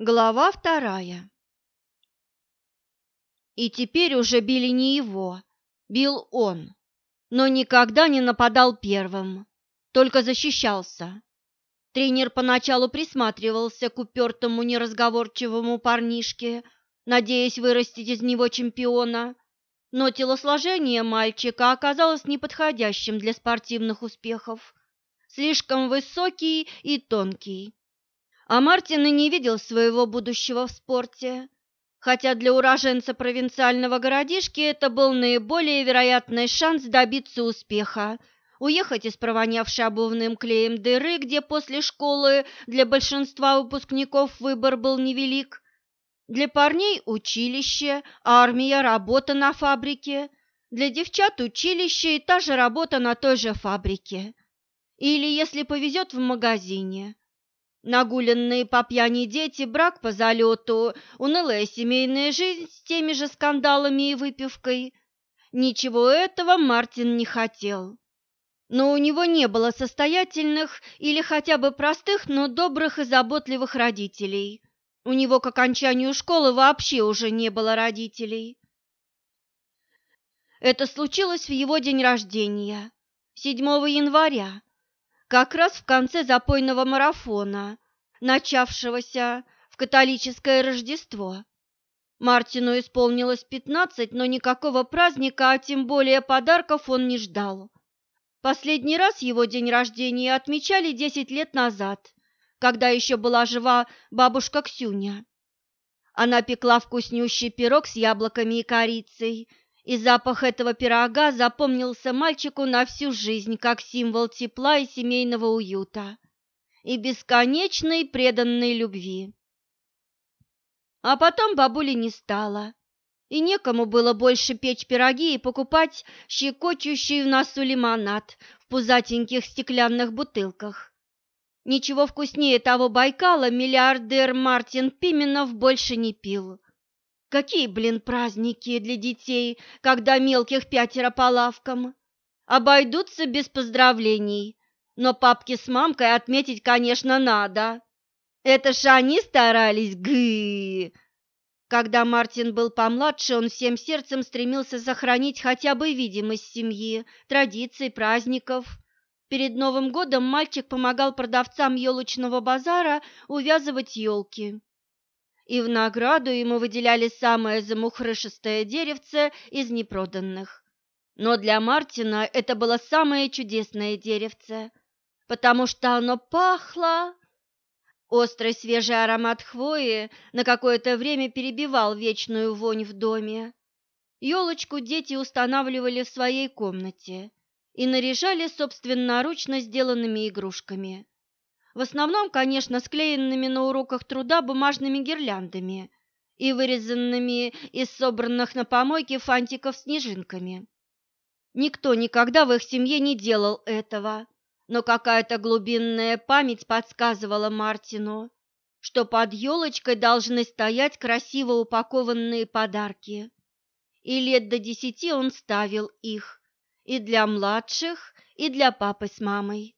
Глава вторая. И теперь уже били не его, бил он, но никогда не нападал первым, только защищался. Тренер поначалу присматривался к упертому неразговорчивому парнишке, надеясь вырастить из него чемпиона, но телосложение мальчика оказалось неподходящим для спортивных успехов, слишком высокий и тонкий а Мартин и не видел своего будущего в спорте, хотя для уроженца провинциального городишки это был наиболее вероятный шанс добиться успеха, уехать из провонявшей обувным клеем дыры, где после школы для большинства выпускников выбор был невелик, для парней училище, армия, работа на фабрике, для девчат училище и та же работа на той же фабрике. Или, если повезет, в магазине. Нагуленные по пьяни дети, брак по залету, унылая семейная жизнь с теми же скандалами и выпивкой. Ничего этого Мартин не хотел. Но у него не было состоятельных или хотя бы простых, но добрых и заботливых родителей. У него к окончанию школы вообще уже не было родителей. Это случилось в его день рождения, 7 января, как раз в конце запойного марафона, начавшегося в католическое Рождество. Мартину исполнилось пятнадцать, но никакого праздника, а тем более подарков он не ждал. Последний раз его день рождения отмечали десять лет назад, когда еще была жива бабушка Ксюня. Она пекла вкуснющий пирог с яблоками и корицей, и запах этого пирога запомнился мальчику на всю жизнь как символ тепла и семейного уюта и бесконечной преданной любви. А потом бабули не стало, и некому было больше печь пироги и покупать щекочущий в носу лимонад в пузатеньких стеклянных бутылках. Ничего вкуснее того Байкала миллиардер Мартин Пименов больше не пил. Какие, блин, праздники для детей, когда мелких пятеро по лавкам? Обойдутся без поздравлений, но папке с мамкой отметить, конечно, надо. Это ж они старались, гы. Когда Мартин был помладше, он всем сердцем стремился сохранить хотя бы видимость семьи, традиций, праздников. Перед Новым годом мальчик помогал продавцам елочного базара увязывать елки и в награду ему выделяли самое замухрышистое деревце из непроданных. Но для Мартина это было самое чудесное деревце, потому что оно пахло... Острый свежий аромат хвои на какое-то время перебивал вечную вонь в доме. Елочку дети устанавливали в своей комнате и наряжали собственноручно сделанными игрушками. В основном, конечно, склеенными на уроках труда бумажными гирляндами и вырезанными из собранных на помойке фантиков снежинками. Никто никогда в их семье не делал этого, но какая-то глубинная память подсказывала Мартину, что под елочкой должны стоять красиво упакованные подарки. И лет до десяти он ставил их и для младших, и для папы с мамой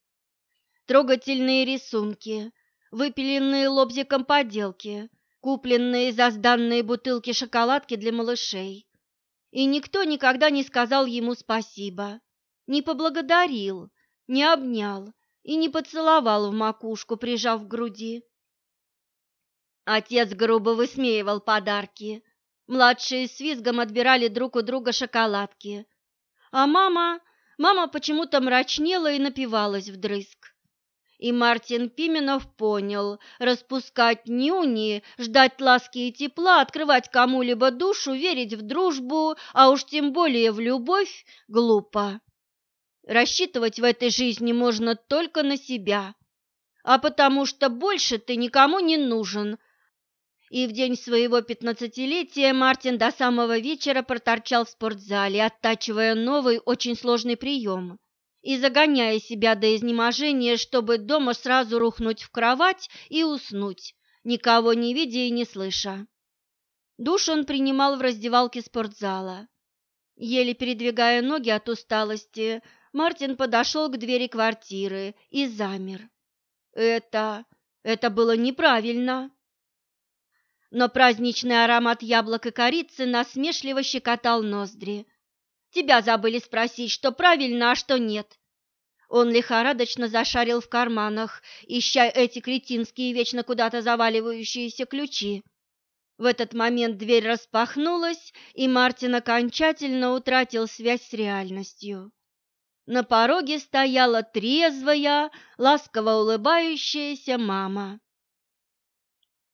трогательные рисунки, выпиленные лобзиком поделки, купленные за сданные бутылки шоколадки для малышей. И никто никогда не сказал ему спасибо, не поблагодарил, не обнял и не поцеловал в макушку, прижав к груди. Отец грубо высмеивал подарки. Младшие с визгом отбирали друг у друга шоколадки. А мама, мама почему-то мрачнела и напивалась вдрызг. И Мартин Пименов понял, распускать нюни, ждать ласки и тепла, открывать кому-либо душу, верить в дружбу, а уж тем более в любовь, глупо. Рассчитывать в этой жизни можно только на себя, а потому что больше ты никому не нужен. И в день своего пятнадцатилетия Мартин до самого вечера проторчал в спортзале, оттачивая новый, очень сложный прием – и загоняя себя до изнеможения, чтобы дома сразу рухнуть в кровать и уснуть, никого не видя и не слыша. Душ он принимал в раздевалке спортзала. Еле передвигая ноги от усталости, Мартин подошел к двери квартиры и замер. Это... это было неправильно. но праздничный аромат яблок и корицы насмешливо щекотал ноздри. «Тебя забыли спросить, что правильно, а что нет». Он лихорадочно зашарил в карманах, ища эти кретинские вечно куда-то заваливающиеся ключи. В этот момент дверь распахнулась, и Мартин окончательно утратил связь с реальностью. На пороге стояла трезвая, ласково улыбающаяся мама.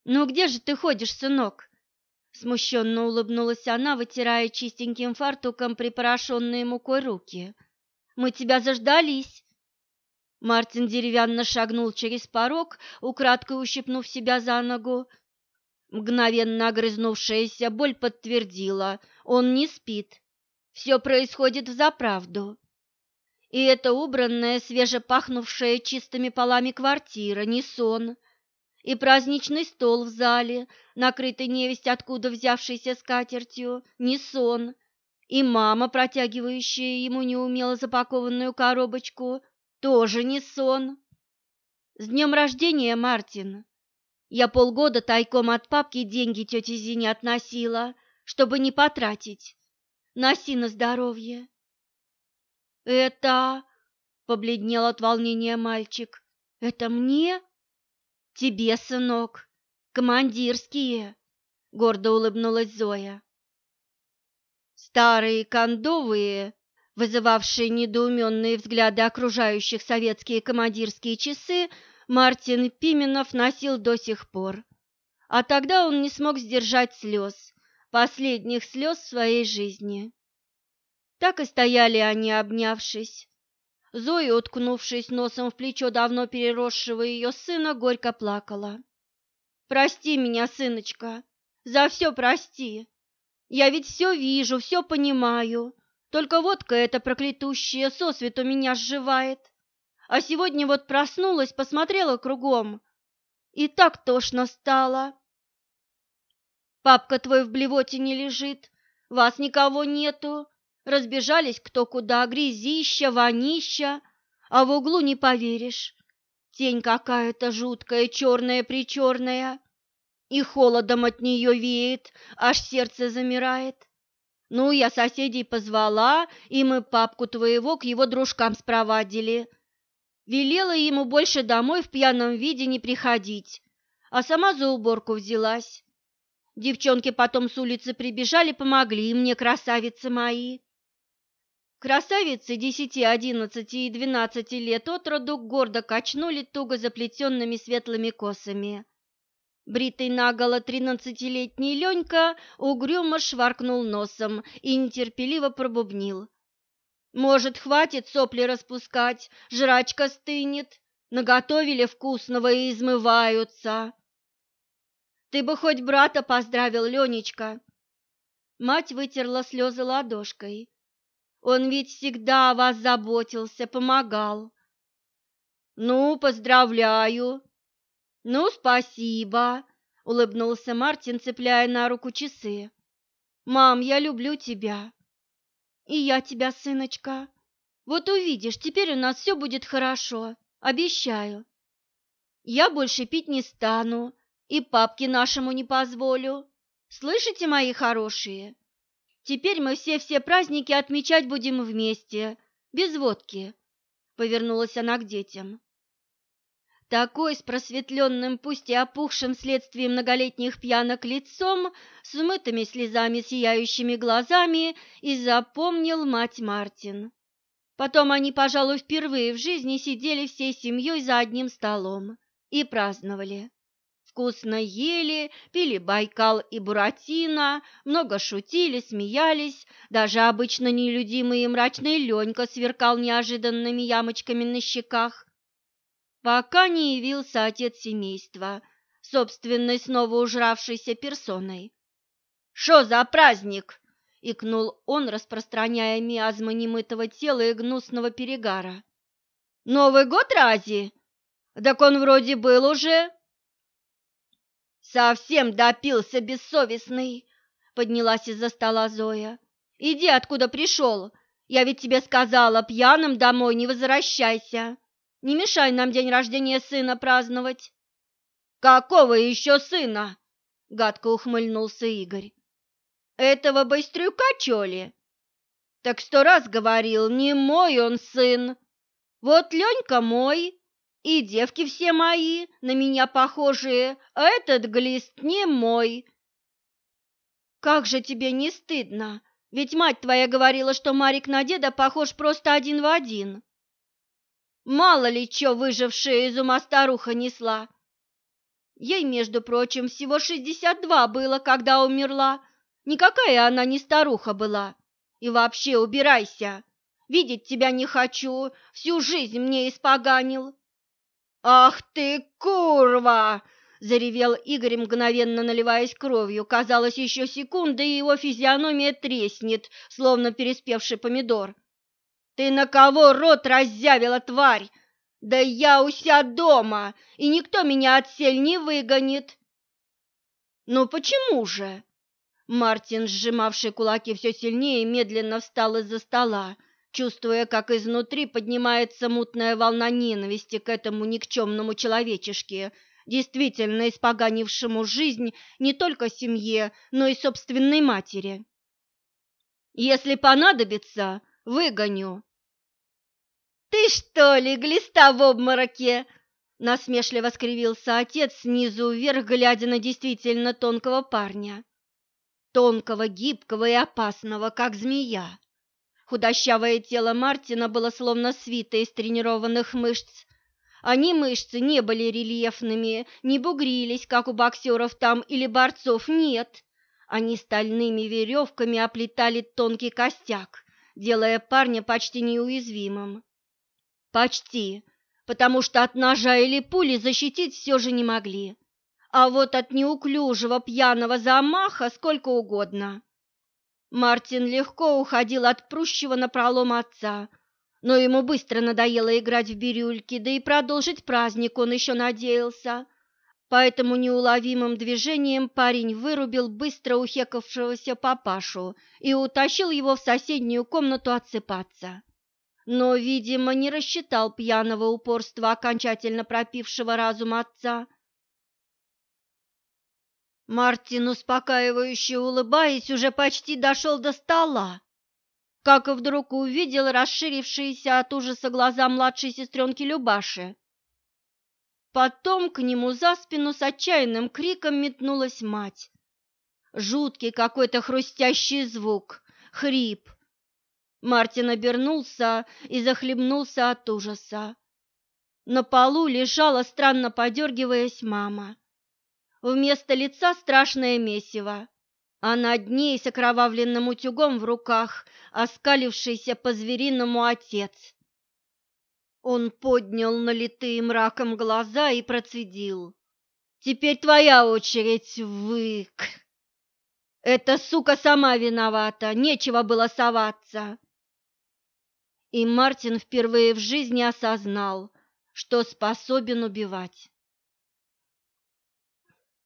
«Ну где же ты ходишь, сынок?» Смущенно улыбнулась она, вытирая чистеньким фартуком припорошенные мукой руки. «Мы тебя заждались!» Мартин деревянно шагнул через порог, украдкой ущипнув себя за ногу, Мгновенно огрызнувшаяся боль подтвердила, он не спит. Все происходит взаправду. И это убранная, свежепахнувшая чистыми полами квартира, не сон. И праздничный стол в зале, накрытый невесть откуда взявшейся скатертью, не сон. И мама, протягивающая ему неумело запакованную коробочку, тоже не сон. «С днем рождения, Мартин!» Я полгода тайком от папки деньги тете Зине относила, чтобы не потратить. Носи на здоровье. Это... Побледнел от волнения мальчик. Это мне? Тебе, сынок. Командирские. Гордо улыбнулась Зоя. Старые кондовые, вызывавшие недоуменные взгляды окружающих советские командирские часы, Мартин Пименов носил до сих пор. А тогда он не смог сдержать слез, последних слез в своей жизни. Так и стояли они, обнявшись. Зоя, уткнувшись носом в плечо давно переросшего ее сына, горько плакала. «Прости меня, сыночка, за все прости. Я ведь все вижу, все понимаю, только водка эта проклятущая сосвету меня сживает. А сегодня вот проснулась, посмотрела кругом, и так тошно стало. Папка твой в блевоте не лежит, вас никого нету, разбежались кто куда, грязища, вонища, а в углу не поверишь. Тень какая-то жуткая, черная-причерная, и холодом от нее веет, аж сердце замирает. Ну, я соседей позвала, и мы папку твоего к его дружкам спровадили. Велела ему больше домой в пьяном виде не приходить, а сама за уборку взялась. Девчонки потом с улицы прибежали, помогли мне, красавицы мои. Красавицы десяти, одиннадцати и двенадцати лет от роду гордо качнули туго заплетенными светлыми косами. Бритый наголо тринадцатилетний Ленька угрюмо шваркнул носом и нетерпеливо пробубнил. Может, хватит сопли распускать, жрачка стынет, наготовили вкусного и измываются. Ты бы хоть брата поздравил, Ленечка. Мать вытерла слезы ладошкой. Он ведь всегда о вас заботился, помогал. Ну, поздравляю. Ну, спасибо, улыбнулся Мартин, цепляя на руку часы. Мам, я люблю тебя. И я тебя, сыночка. Вот увидишь, теперь у нас все будет хорошо, обещаю. Я больше пить не стану и папке нашему не позволю. Слышите, мои хорошие? Теперь мы все-все праздники отмечать будем вместе, без водки. Повернулась она к детям. Такой с просветленным, пусть и опухшим следствием многолетних пьянок лицом, с умытыми слезами сияющими глазами, и запомнил мать Мартин. Потом они, пожалуй, впервые в жизни сидели всей семьей за одним столом и праздновали. Вкусно ели, пили Байкал и Буратино, много шутили, смеялись, даже обычно нелюдимый и мрачный Ленька сверкал неожиданными ямочками на щеках пока не явился отец семейства, собственной снова ужравшейся персоной. «Шо за праздник?» — икнул он, распространяя миазмы немытого тела и гнусного перегара. «Новый год рази? Так он вроде был уже». «Совсем допился, бессовестный!» — поднялась из-за стола Зоя. «Иди, откуда пришел. Я ведь тебе сказала, пьяным домой не возвращайся». Не мешай нам день рождения сына праздновать. Какого еще сына? — гадко ухмыльнулся Игорь. «Этого быстрюка, чё ли? Так сто раз говорил, не мой он сын. Вот Ленька мой, и девки все мои, на меня похожие, а этот глист не мой». «Как же тебе не стыдно? Ведь мать твоя говорила, что Марик на деда похож просто один в один». Мало ли чё выжившая из ума старуха несла. Ей, между прочим, всего шестьдесят два было, когда умерла. Никакая она не старуха была. И вообще убирайся. Видеть тебя не хочу, всю жизнь мне испоганил. Ах ты, курва! Заревел Игорь, мгновенно наливаясь кровью. Казалось, еще секунда, и его физиономия треснет, словно переспевший помидор. «Ты на кого рот раззявила, тварь? Да я у себя дома, и никто меня отсель не выгонит!» «Ну почему же?» Мартин, сжимавший кулаки все сильнее, медленно встал из-за стола, чувствуя, как изнутри поднимается мутная волна ненависти к этому никчемному человечешке, действительно испоганившему жизнь не только семье, но и собственной матери. «Если понадобится, выгоню». «Ты что ли, глиста в обмороке?» Насмешливо скривился отец снизу вверх, глядя на действительно тонкого парня. Тонкого, гибкого и опасного, как змея. Худощавое тело Мартина было словно свито из тренированных мышц. Они, мышцы, не были рельефными, не бугрились, как у боксеров там или борцов, нет. Они стальными веревками оплетали тонкий костяк, делая парня почти неуязвимым. Почти, потому что от ножа или пули защитить все же не могли. А вот от неуклюжего пьяного замаха сколько угодно. Мартин легко уходил от прущего напролом отца, но ему быстро надоело играть в бирюльки, да и продолжить праздник он еще надеялся. Поэтому неуловимым движением парень вырубил быстро ухекавшегося папашу и утащил его в соседнюю комнату отсыпаться. Но, видимо, не рассчитал пьяного упорства окончательно пропившего разум отца Мартин, успокаивающе улыбаясь, уже почти дошел до стола, как вдруг увидел расширившиеся от ужаса глаза младшей сестренки Любаши. Потом к нему за спину с отчаянным криком метнулась мать. Жуткий какой-то хрустящий звук, хрип. Мартин обернулся и захлебнулся от ужаса. На полу лежала, странно подергиваясь, мама. Вместо лица страшное месиво, а над ней с окровавленным утюгом в руках оскалившийся по-звериному отец. Он поднял налитые мраком глаза и процедил. «Теперь твоя очередь, вык!» «Эта сука сама виновата, нечего было соваться!» И Мартин впервые в жизни осознал, что способен убивать.